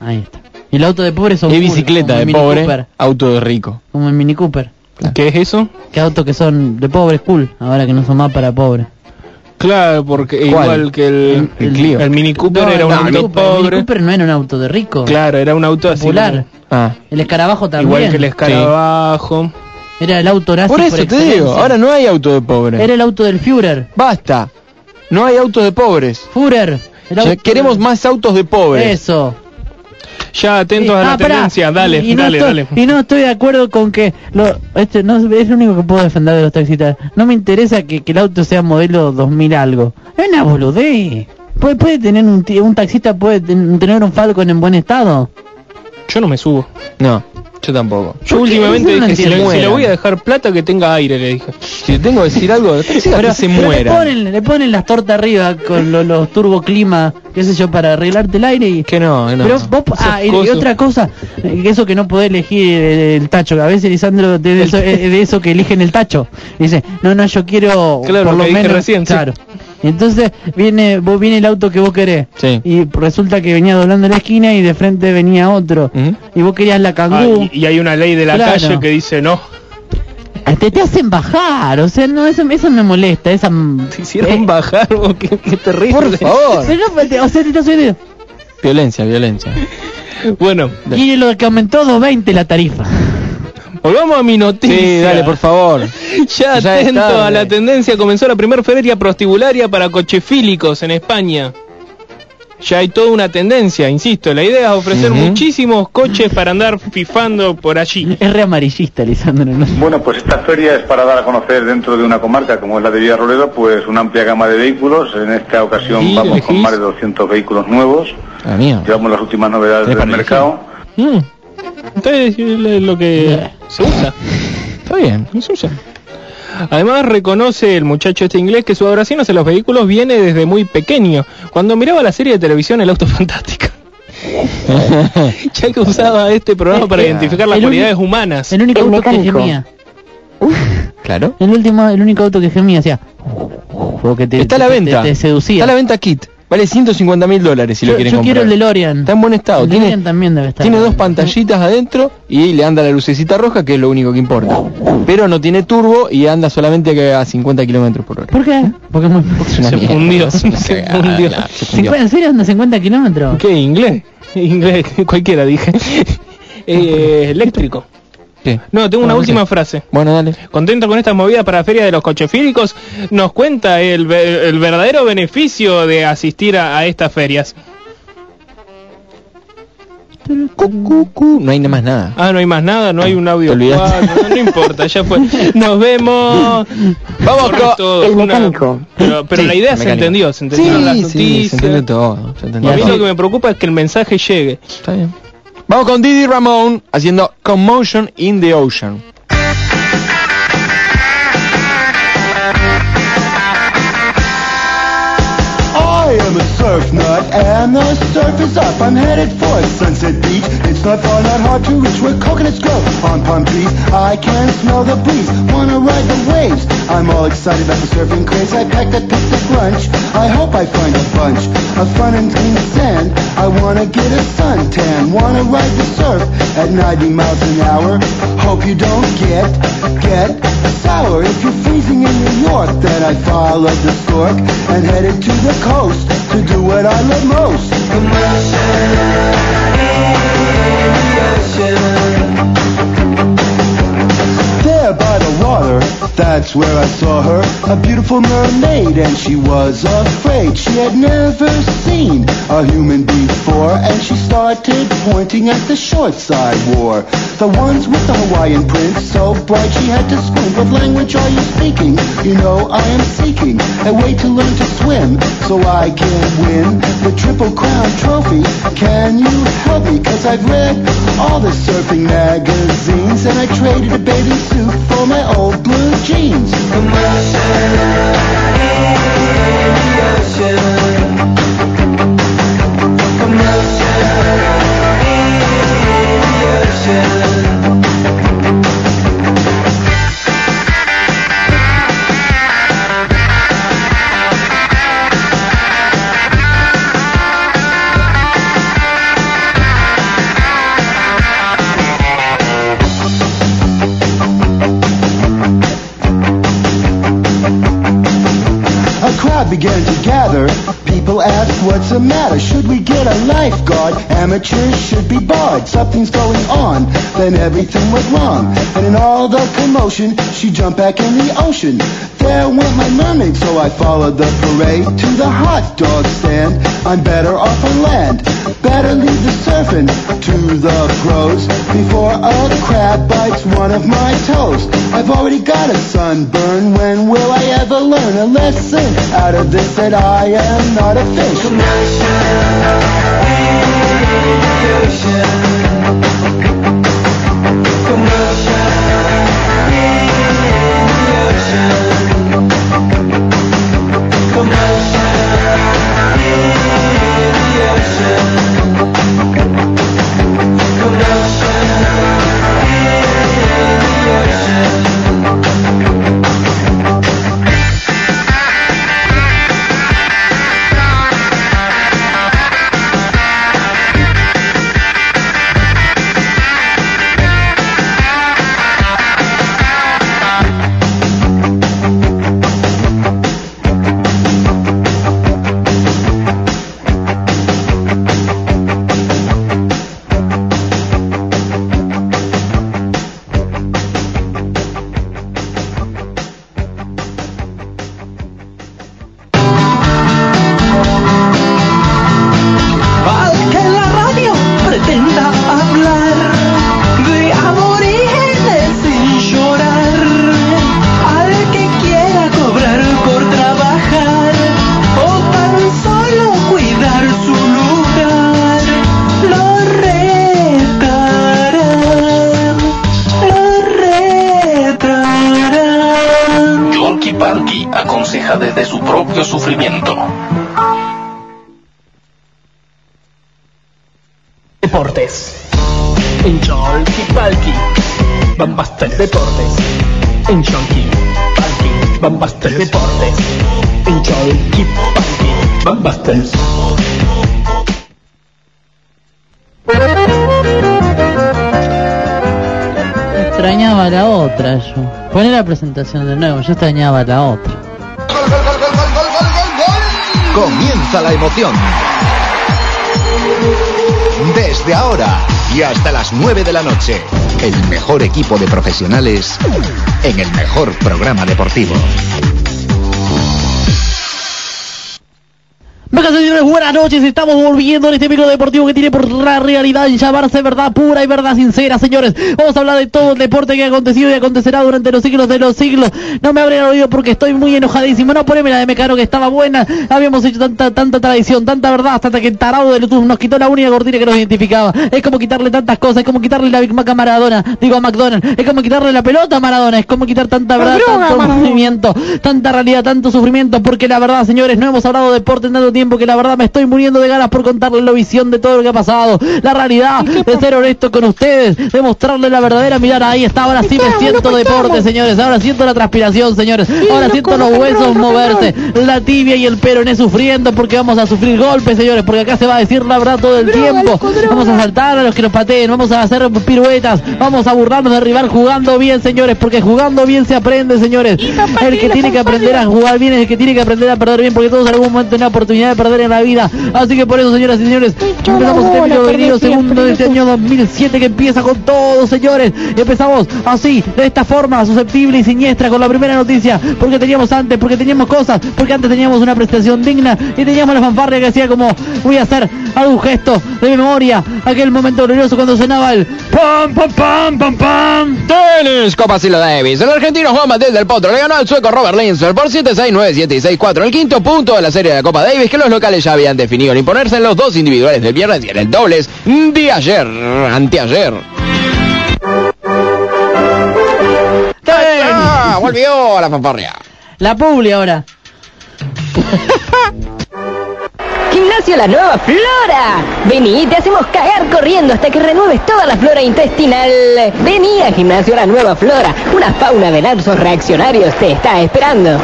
Ahí está. Y el auto de pobre son bicicleta de pobre, Cooper, auto de rico. como el Mini Cooper. ¿Qué es eso? Que autos que son de pobres cool, ahora que no son más para pobres. Claro, porque ¿Cuál? igual que el, El Clio. el Mini Cooper No, era un auto Cooper, el Mini pobre. Cooper no era un auto de rico. Claro, era un auto así Popular. como- Ah. El escarabajo también. igual que el escarabajo. Era el auto nazi Por eso te digo, ahora no hay auto de pobre. Era el auto del Führer. Basta. No hay autos de pobres. Führer. queremos más autos de pobres. Eso. Ya atentos Sí. a la Ah, pará. tendencia, dale, y, y no dale, estoy, dale. Y no estoy de acuerdo con que lo, este no es lo único que puedo defender de los taxistas. No me interesa que, que el auto sea modelo 2000 algo. Es una boludez. Puede, puede tener un, ti- un taxista puede ten- tener un Falcon en buen estado. Yo no me subo. No, yo tampoco. Yo últimamente dije, si si le voy a dejar plata que tenga aire, le dije. Si le tengo que decir algo, que se pero le muera. ponen, le ponen las tortas arriba con lo- los turboclima, qué sé yo, para arreglarte el aire y Que no, no. Pero vos, ah, y, otra cosa, eso que no podés elegir el, el tacho, que a veces Lisandro de, de eso, eh, de eso que eligen el tacho. Dice, no, no, yo quiero Claro, por lo lo menos, recién, sí. Entonces viene, vos viene el auto que vos querés. Sí. Y resulta que venía doblando la esquina y de frente venía otro. Y vos querías la Ah, cangú. y, y hay una ley de la Claro. calle que dice no. te, te hacen bajar, o sea, no, eso, eso me molesta, esa... Te hicieron eh, bajar, vos, qué, qué terrible. Por favor. [LAUGHS] pero no, te- o sea, te estás. Violencia, violencia. Bueno, Y lo que aumentó 2.20 la tarifa. Volvamos a mi noticia. Sí, dale, por favor. [LAUGHS] Ya, atento a la tendencia, comenzó la primera feria prostibularia para cochefílicos en España. Ya hay toda una tendencia, insisto, la idea es ofrecer muchísimos coches para andar fifando por allí. Es re amarillista, Lisandro. ¿no? Bueno, pues esta feria es para dar a conocer dentro de una comarca como es la de Villarroledo, pues una amplia gama de vehículos. En esta ocasión Sí, vamos con más de 200 vehículos nuevos. Mía. Llevamos las últimas novedades del mercado. Mm. Entonces es lo que [LAUGHS] se usa. Está bien. Se usa. Además reconoce el muchacho este inglés que su adoración hacia los vehículos viene desde muy pequeño, cuando miraba la serie de televisión El Auto Fantástico. [LAUGHS] ya que usaba este programa para Eh, identificar las el cualidades humanas. El único El auto que gemía. Claro. El último, el único auto que gemía hacía. o que te, Está a la te- venta. Te, te seducía. Está a la venta kit. Vale 150 mil dólares si yo lo quieren yo comprar. quiero el DeLorean. Está en buen estado. El Tiene, DeLorean también debe estar. tiene dos pantallitas adentro y le anda la lucecita roja, que es lo único que importa. Pero no tiene turbo y anda solamente a 50 kilómetros por hora. ¿Por qué? Porque es una Se mierda, fundió, se fundió. se fundió. ¿En serio anda 50 kilómetros? ¿Qué? ¿Inglés? Inglés, [LAUGHS] cualquiera dije. [LAUGHS] Eh, eléctrico. ¿Qué? No, tengo una Ah, no última frase. Bueno, dale. Contento con esta movida para la Feria de los Cochefílicos, nos cuenta el, ve- el verdadero beneficio de asistir a, a estas ferias. No hay nada más nada. Ah, no hay más nada, no hay un audio. Cuatro, no, no importa, ya fue. [LAUGHS] Nos vemos. Vamos con todo, El una- mecánico. Pero, pero Sí, la idea se entendió, se entendieron las Sí, noticias. sí, se entendió todo. Se entendió A mí todo. lo que me preocupa es que el mensaje llegue. Está bien. Vamos con Didi Ramón haciendo Commotion in the Ocean. Surf nut and the surf is up. I'm headed for Sunset Beach. It's not far, not hard to reach where coconuts grow on palm trees. I can smell the breeze, wanna ride the waves. I'm all excited about the surfing craze. I packed a picnic lunch. I hope I find a bunch of fun and clean sand. I wanna get a suntan, wanna ride the surf at 90 miles an hour. Hope you don't get, get sour. If you're freezing in New York, then I followed the stork and headed to the coast to do what I love most. Commotion in the ocean. There by the water, that's where I saw her. A beautiful mermaid, and she was afraid. She had never seen a human before, and she started pointing at the shorts I wore. The ones with the Hawaiian print, so bright she had to squint. What language are you speaking? You know I am seeking a way to learn to swim, so I can win the Triple Crown Trophy. Can you help me? Cause I've read all the surfing magazines, and I traded a bathing suit for my old blue jeans. Commotion in the ocean. Commotion in the ocean. To gather. People asked, what's the matter? Should we get a lifeguard? Amateurs should be barred. Something's going on. Then everything went wrong. And in all the commotion, she jumped back in the ocean. There went my mermaid, so I followed the parade to the hot dog stand. I'm better off on land. Better leave the surfing to the pros before a crab bites one of my toes. I've already got a sunburn. When will I ever learn a lesson out of this that I am not a fish? Al de nuevo, yo extrañaba la otra. Comienza la emoción. Desde ahora y hasta las 9 de la noche, el mejor equipo de profesionales en el mejor programa deportivo. Buenas noches. Estamos volviendo en este micro deportivo que tiene por la realidad y llamarse verdad pura y verdad sincera, señores. Vamos a hablar de todo el deporte que ha acontecido y acontecerá durante los siglos de los siglos. No me el oído porque estoy muy enojadísimo. No poneme la de Mecano que estaba buena. Habíamos hecho tanta tanta tradición, tanta verdad, hasta que el tarado de YouTube nos quitó la única cortina que nos identificaba. Es como quitarle tantas cosas, es como quitarle la Big Mac a Maradona, digo a McDonald's. Es como quitarle la pelota a Maradona, es como quitar tanta verdad, tanto movimiento, tanta realidad, tanto sufrimiento. Porque la verdad, señores, no hemos hablado de deporte en tanto tiempo que la verdad me estoy muriendo de ganas por contarles la visión de todo lo que ha pasado. La realidad, de ser honesto con ustedes, de mostrarles la verdadera mirada. Ahí está, ahora sí me siento deporte, señores. Ahora siento la transpiración, señores. Ahora siento los huesos moverse, la tibia y el peroné sufriendo porque vamos a sufrir golpes, señores. Porque acá se va a decir la verdad todo el tiempo. Vamos a saltar a los que nos pateen, vamos a hacer piruetas, vamos a burlarnos de rival jugando bien, señores. Porque jugando bien se aprende, señores. El que tiene que aprender a jugar bien es el que tiene que aprender a perder bien porque todos en algún momento tienen la oportunidad de perder en la vida. [LAUGHS] Así que por eso, señoras y señores, empezamos este video venido segundo de este año 2007 que empieza con todo, señores. Y empezamos así, de esta forma, susceptible y siniestra con la primera noticia. Porque teníamos antes, porque teníamos cosas, porque antes teníamos una prestación digna y teníamos la fanfarria que hacía como voy a hacer algún gesto de memoria. Aquel momento glorioso cuando sonaba el pam, pam, pam, pam, pam. Tenis, Copa Silo Davis. El argentino Juan Matías del Potro le ganó al sueco Robert Linsfeld por 7-6, 9-7 y 6-4. El quinto punto de la serie de Copa Davis que los locales ya habían definido al imponerse en los dos individuales del viernes y en el dobles de ayer, anteayer. ¡Ah! Volvió a la fanfarria. La Publi ahora. [LAUGHS] Gimnasio La Nueva Flora. Vení, te hacemos cagar corriendo hasta que renueves toda la flora intestinal. Vení a Gimnasio La Nueva Flora. Una fauna de lanzos reaccionarios te está esperando.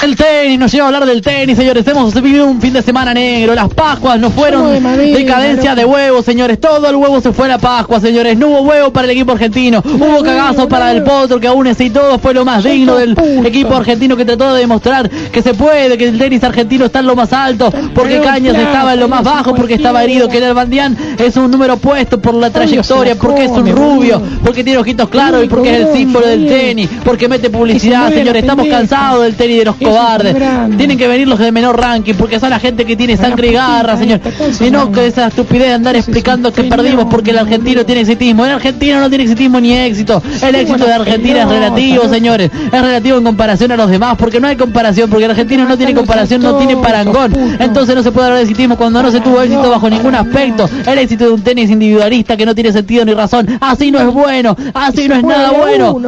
El tenis, nos lleva a hablar del tenis, señores. Hemos vivido un fin de semana negro. Las Pascuas no fueron decadencia de huevos, señores. Todo el huevo se fue a la Pascua, señores. No hubo huevo para el equipo argentino. Hubo cagazo para el Potro, que aún así todo fue lo más digno del equipo argentino que trató de demostrar que se puede, que el tenis argentino está en lo más alto, porque Cañas estaba en lo más bajo, porque estaba herido, que el Bandián es un número puesto por la trayectoria, porque es un rubio, porque tiene ojitos claros y porque es el símbolo del tenis, porque mete publicidad, señores. Estamos cansados del tenis de los cobardes. Tienen que venir los de menor ranking porque son la gente que tiene sangre y garra, señor. Y no que esa estupidez de andar explicando que perdimos porque el argentino tiene exitismo. El argentino no tiene exitismo ni éxito. El éxito de Argentina es relativo, señores. Es relativo en comparación a los demás porque no hay comparación, porque el argentino no tiene comparación, no tiene parangón. Entonces no se puede hablar de exitismo cuando no se tuvo éxito bajo ningún aspecto. El éxito de un tenis individualista que no tiene sentido ni razón. Así no es bueno, así no es nada bueno.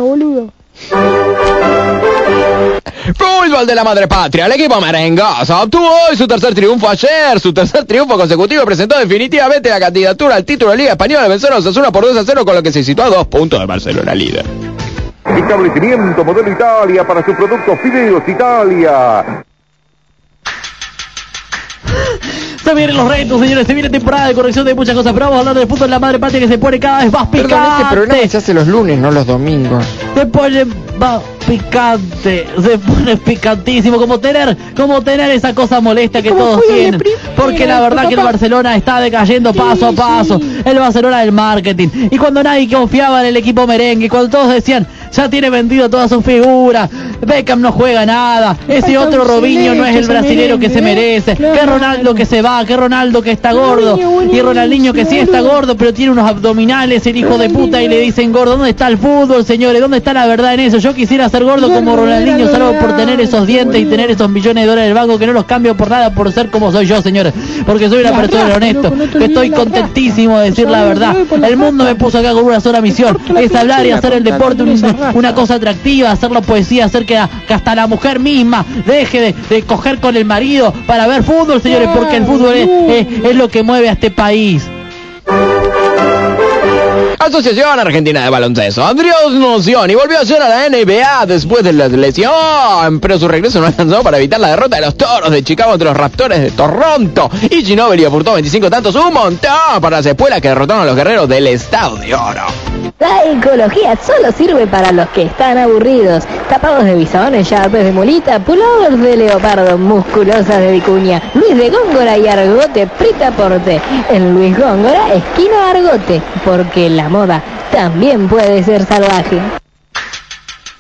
Fútbol de la madre patria, el equipo merengoso obtuvo hoy su tercer triunfo ayer, su tercer triunfo consecutivo presentó definitivamente la candidatura al título de Liga Española de vencer a por 2 a 0 con lo que se situó a dos puntos de Barcelona líder. Establecimiento Modelo Italia para su producto Fideos Italia. Se vienen los retos, señores. Se viene temporada de corrección de muchas cosas. Pero vamos a hablar del fútbol de la madre patria que se pone cada vez más Perdón, este picante. programa se hace los lunes, no los domingos. Se pone más picante. Se pone picantísimo. Como tener, como tener esa cosa molesta que todos tienen. Porque la verdad que el Barcelona está decayendo paso a paso. El Barcelona del marketing. Y cuando nadie confiaba en el equipo merengue, cuando todos decían, ya tiene vendido toda su figura. Beckham no juega nada. Ese otro Robinho no es el brasilero que se merece. Que Ronaldo que se va, que Ronaldo que está gordo. Y Ronaldinho que sí está gordo, pero tiene unos abdominales, el hijo de puta, y le dicen gordo. ¿Dónde está el fútbol, señores? ¿Dónde está la verdad en eso? Yo quisiera ser gordo como Ronaldinho, salvo por tener esos dientes y tener esos millones de dólares del banco, que no los cambio por nada por ser como soy yo, señores. Porque soy una persona honesto, que estoy contentísimo de decir la verdad. El mundo me puso acá con una sola misión, es hablar y hacer el deporte un- una cosa atractiva, hacer la poesía, hacer que, que hasta la mujer misma deje de, de coger con el marido para ver fútbol, señores, porque el fútbol es, es- es lo que mueve a este país. Asociación Argentina de Baloncesto. Andriós Nocioni volvió ayer a la NBA después de la lesión, pero su regreso no alcanzó para evitar la derrota de los Toros de Chicago ante los Raptores de Toronto. Y Ginobili aportó 25 tantos, un montón para las espuelas que derrotaron a los guerreros del Estado de Oro. La ecología solo sirve para los que están aburridos. Tapados de bisones, llaves de mulita, puladores de leopardo, musculosas de vicuña. Luis de Góngora y Argote, Pritaporte. En Luis Góngora, esquina Argote. Porque la moda también puede ser salvaje.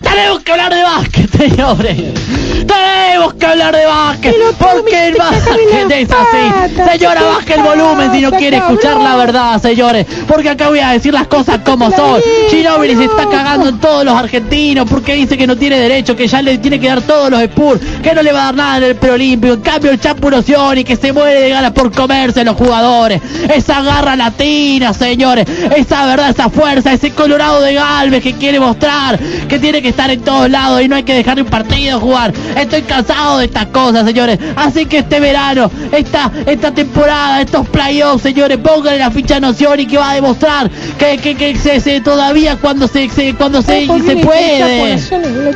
Tenemos que hablar de básquet, señores. Tenemos que hablar de básquet, porque el básquet es así. Señora, baje el volumen si no quiere escuchar la verdad, señores, porque acá voy a decir las cosas como son. Ginóbili se está cagando en todos los argentinos porque dice que no tiene derecho, que ya le tiene que dar todos los Spurs, que no le va a dar nada en el preolímpico. En cambio, el Chapo y que se muere de ganas por comerse los jugadores. Esa garra latina, señores. Esa verdad, esa fuerza, ese colorado de Galvez que quiere mostrar que tiene que estar en todos lados y no hay que dejar un partido jugar. Estoy cansado de estas cosas, señores. Así que este verano, esta, esta temporada, estos playoffs, señores, pónganle la ficha a Noción y que va a demostrar que, que, que se, se- todavía cuando se, se- cuando se, se puede.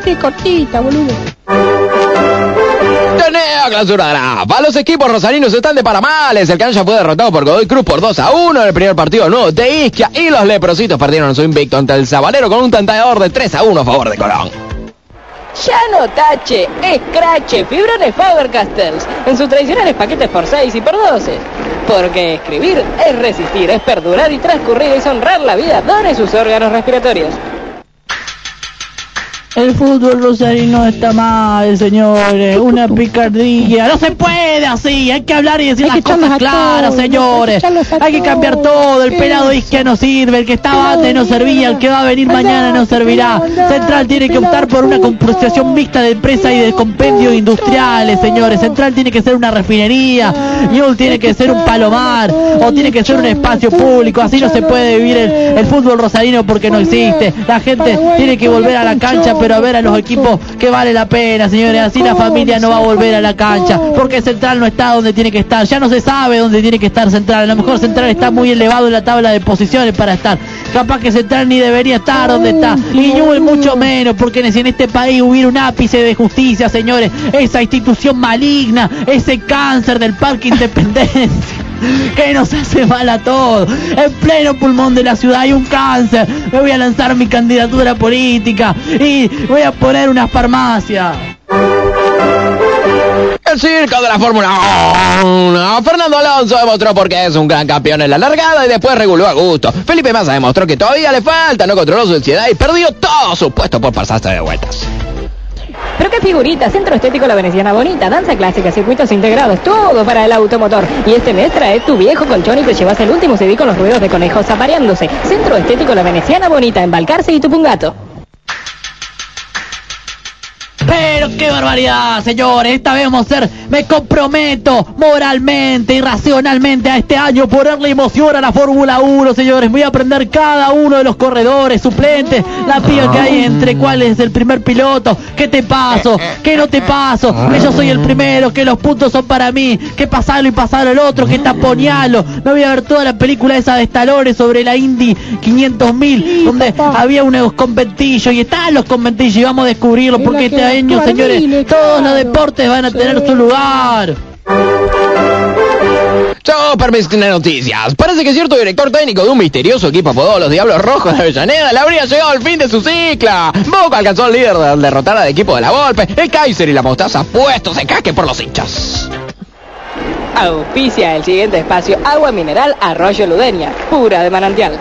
Qué cortita, boludo. Torneo clausura Grapa. Los equipos rosarinos están de paramales. El Cancha fue derrotado por Godoy Cruz por 2 a 1 en el primer partido nuevo de Isquia. Y los leprositos perdieron su invicto ante el Sabanero con un tentador de 3 a 1 a favor de Colón. Ya no tache, escrache, fibrones Faber-Castells en sus tradicionales paquetes por 6 y por 12. Porque escribir es resistir, es perdurar y transcurrir, es honrar la vida, done sus órganos respiratorios. El fútbol rosarino está mal, señores. Una picardía. No se puede así. Hay que hablar y decir Hay que las cosas claras, todos, señores. hay que Hay que cambiar todo. El pelado Isquia no sirve. El que estaba antes no servía. El que va a venir mañana no servirá. Central tiene que optar por una composición mixta de empresa y de compendios industriales, señores. Central tiene que ser una refinería. Newell tiene que ser un palomar. O tiene que ser un espacio público. Así no se puede vivir el, el fútbol rosarino porque no existe. La gente tiene que volver a la cancha, pero a ver a los equipos que vale la pena, señores. Así la familia no va a volver a la cancha. Porque Central no está donde tiene que estar. Ya no se sabe dónde tiene que estar Central. A lo mejor Central está muy elevado en la tabla de posiciones para estar. Capaz que Central ni debería estar donde está. Y Newell mucho menos, porque si en este país hubiera un ápice de justicia, señores, esa institución maligna, ese cáncer del Parque Independencia [LAUGHS] que nos hace mal a todos. En pleno pulmón de la ciudad hay un cáncer. Me voy a lanzar mi candidatura política y voy a poner una farmacia. El circo de la Fórmula 1. Fernando Alonso demostró por qué es un gran campeón en la largada y después reguló a gusto. Felipe Massa demostró que todavía le falta, no controló su ansiedad y perdió todo su puesto por pasarse de vueltas. Pero qué figurita, Centro Estético La Veneciana Bonita, danza clásica, circuitos integrados, todo para el automotor. Y este mes trae tu viejo colchón y te llevas el último CD con los ruedos de conejos apareándose. Centro Estético La Veneciana Bonita, en Balcarce y Tupungato. Pero qué barbaridad, señores. Esta vez vamos a ser, me comprometo moralmente y racionalmente a este año por darle emoción a la Fórmula 1, señores. Voy a aprender cada uno de los corredores, suplentes, la piba que hay entre cuál es el primer piloto, qué te paso, qué no te paso, que yo soy el primero, que los puntos son para mí, que pasarlo y pasarlo el otro, que taponealo. Me voy a ver toda la película esa de Stallone sobre la Indy 500.000, donde había unos conventillos y están los conventillos y vamos a descubrirlo Es porque este señores, todos los deportes van a tener su lugar. Chao, permiten noticias. Parece que cierto director técnico de un misterioso equipo apodado los Diablos Rojos de Avellaneda le habría llegado al fin de su cicla. Boca alcanzó al líder al derrotar al equipo de la Volpe. El Kaiser y la Mostaza puestos en caque por los hinchas. Auspicia el siguiente espacio, agua mineral Arroyo Ludeña, pura de manantial.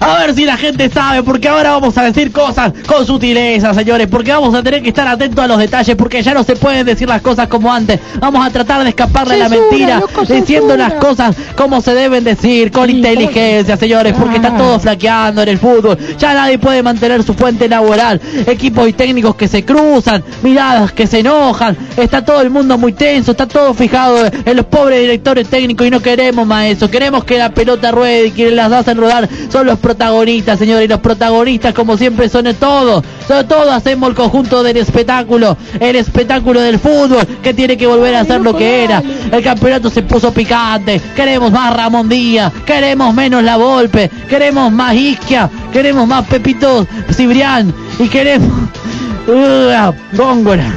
A ver si la gente sabe, porque ahora vamos a decir cosas con sutileza, señores, porque vamos a tener que estar atentos a los detalles, porque ya no se pueden decir las cosas como antes. Vamos a tratar de escaparle a la mentira, loco, diciendo las cosas como se deben decir, con inteligencia, señores, porque está todo flaqueando en el fútbol. Ya nadie puede mantener su fuente laboral. Equipos y técnicos que se cruzan, miradas que se enojan, está todo el mundo muy tenso, está todo fijado en los pobres directores técnicos y no queremos más eso. Queremos que la pelota ruede y quienes las hacen rodar son los protagonistas, señores, y los protagonistas como siempre son todos. Son todos hacemos el conjunto del espectáculo, el espectáculo del fútbol que tiene que volver a ser lo que era. El campeonato se puso picante. Queremos más Ramón Díaz, queremos menos La Volpe, queremos más Isquia, queremos más Pepito Cibrián y queremos [LAUGHS] uh, Góngora.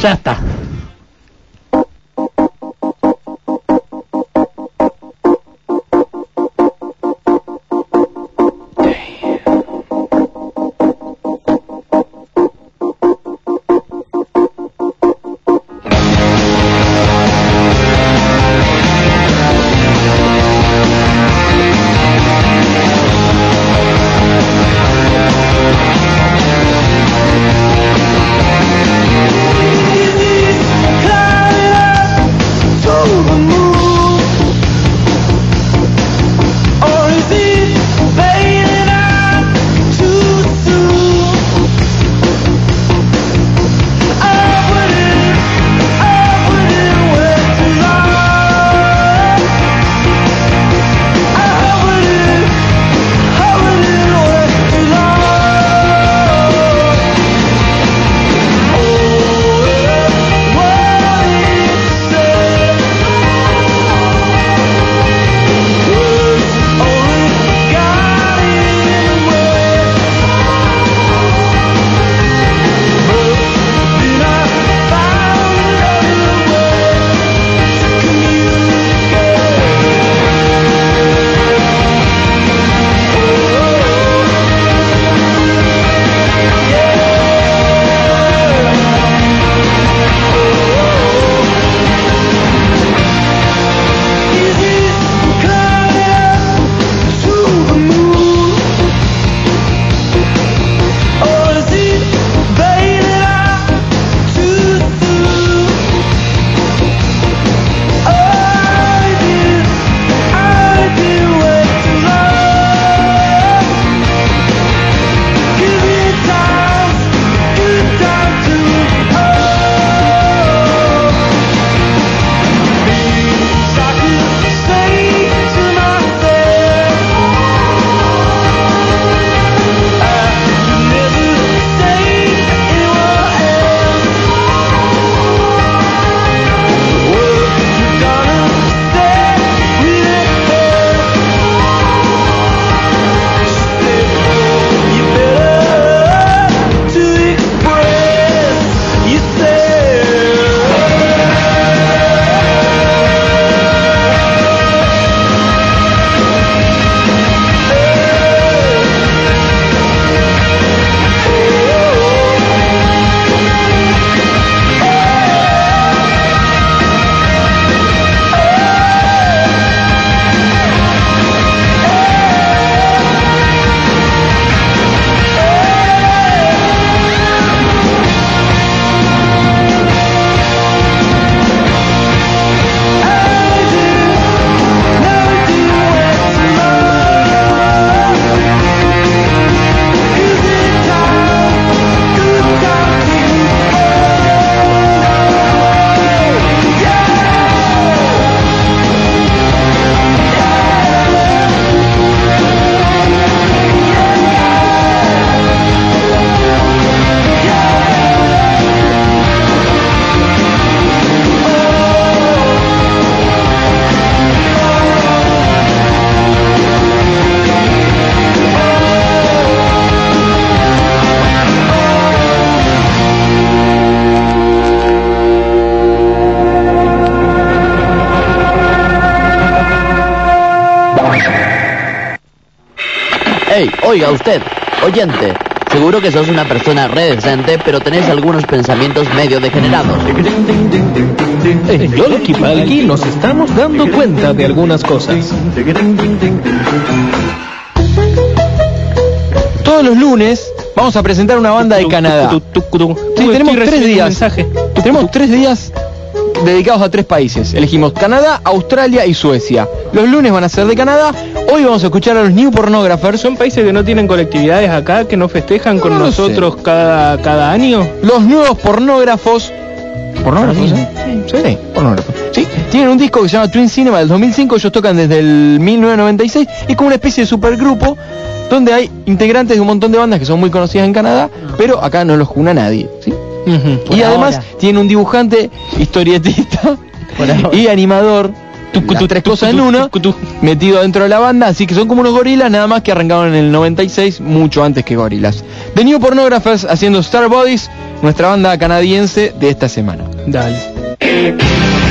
Ya está. Hey, oiga usted, oyente. Seguro que sos una persona re decente, pero tenés algunos pensamientos medio degenerados. En Yolki Palki nos estamos dando cuenta de algunas cosas. Todos los lunes vamos a presentar una banda de Canadá. Sí, tenemos tres días. Tenemos tres días dedicados a tres países. Elegimos Canadá, Australia y Suecia. Los lunes van a ser de Canadá. Hoy vamos a escuchar a los New Pornographers. ¿Son países que no tienen colectividades acá, que no festejan con No nosotros cada, cada año? Los nuevos pornógrafos. ¿Pornógrafos? eh? Sí, pornógrafos. Sí, tienen un disco que se llama Twin Cinema del 2005. Ellos tocan desde el 1996. Es como una especie de supergrupo donde hay integrantes de un montón de bandas que son muy conocidas en Canadá, pero acá no los juna nadie. ¿sí? Y además tiene un dibujante, [LAUGHS] historietista y animador. Las tres cosas en uno, metido dentro de la banda, así que son como unos gorilas, nada más que arrancaron en el 96, mucho antes que gorilas. The New Pornographers haciendo Star Bodies, nuestra banda canadiense de esta semana. Dale.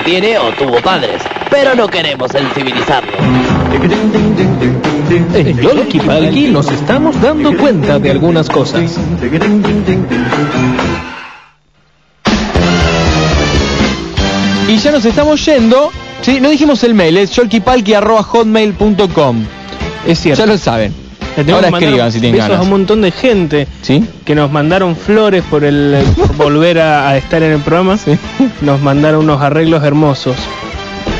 Que tiene o tuvo padres, pero no queremos sensibilizarlo. En Yolki Palki nos estamos dando cuenta de algunas cosas. Y ya nos estamos yendo. Sí, no dijimos el mail, es yolkipalki.hotmail.com. Es cierto. Ya lo saben. Ahora escriban si tienen besos a ganas. un montón de gente ¿Sí? que nos mandaron flores por el por volver a, a estar en el programa. Nos mandaron unos arreglos hermosos.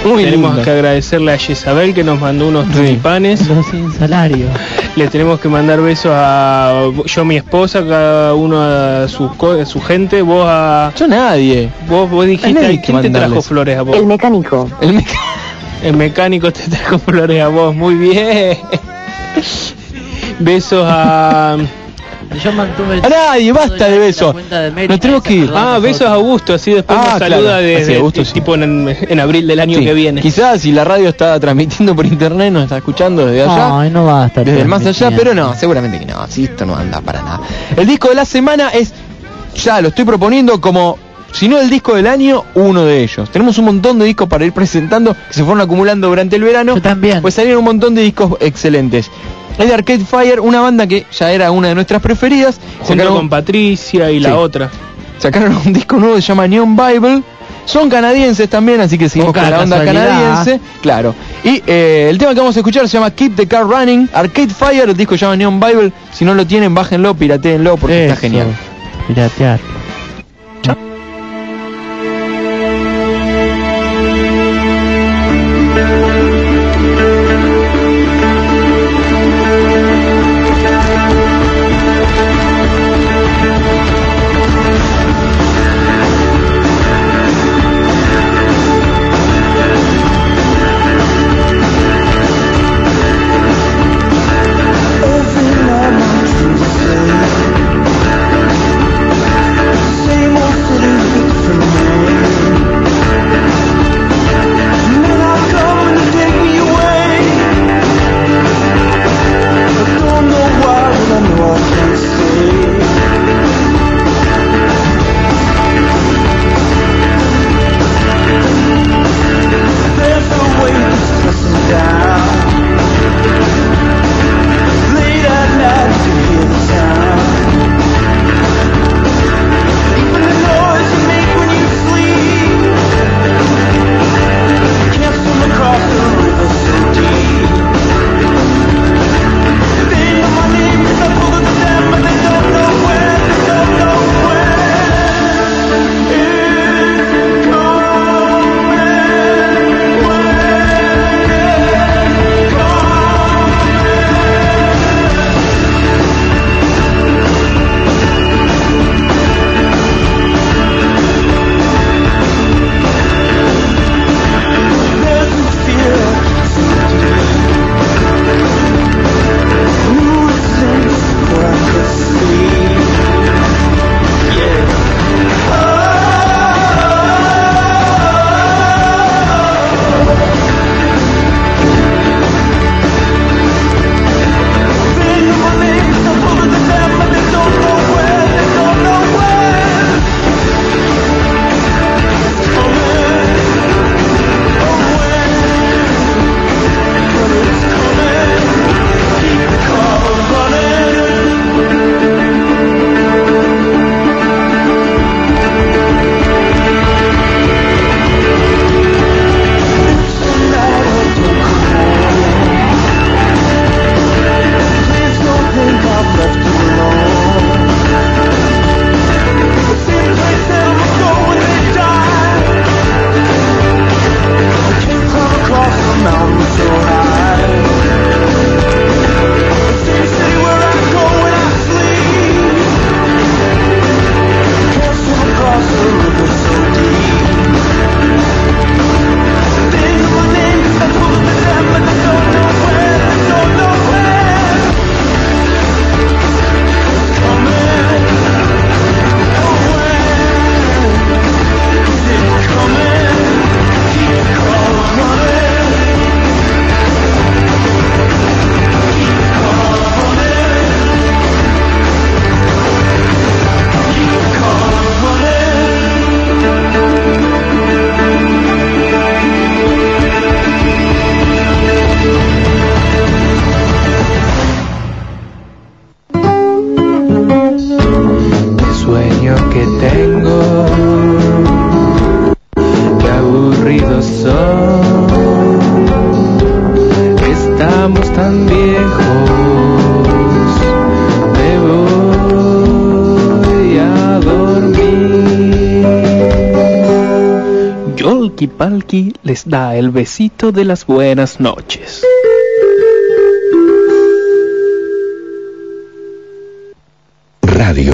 Muy tenemos lindo. que agradecerle a Jezabel que nos mandó unos tulipanes. Los sin salario. Le tenemos que mandar besos a yo, mi esposa, cada uno a su, a su gente, vos a... Yo nadie. Vos, vos dijiste, nadie ¿quién que te trajo flores a vos? El mecánico. El El mecánico te trajo flores a vos, muy bien. [LAUGHS] Besos a... Yo mantuve nadie, basta de besos. Nos tenemos que ir. Ah, besos a Augusto, así después Ah, nos saluda claro. de, de- Augusto, sí. tipo en, en abril del año Sí. que viene. Quizás si la radio está transmitiendo por internet, nos está escuchando desde allá. Ay, no va a estar desde el más allá, pero no, seguramente que no, si esto no anda para nada. El disco de la semana es, ya lo estoy proponiendo como, si no el disco del año, uno de ellos. Tenemos un montón de discos para ir presentando que se fueron acumulando durante el verano. Yo también. Pues salieron un montón de discos excelentes. Es de Arcade Fire, una banda que ya era una de nuestras preferidas. Junto Sacaron- con Patricia y la otra. sacaron un disco nuevo que se llama Neon Bible. Son canadienses también, así que seguimos Poca con la casualidad. canadiense. Claro. Y eh, el tema que vamos a escuchar se llama Keep the Car Running. Arcade Fire, el disco se llama Neon Bible. Si no lo tienen, bájenlo, piratéenlo porque está genial. Piratear. Les da el besito de las buenas noches. Radio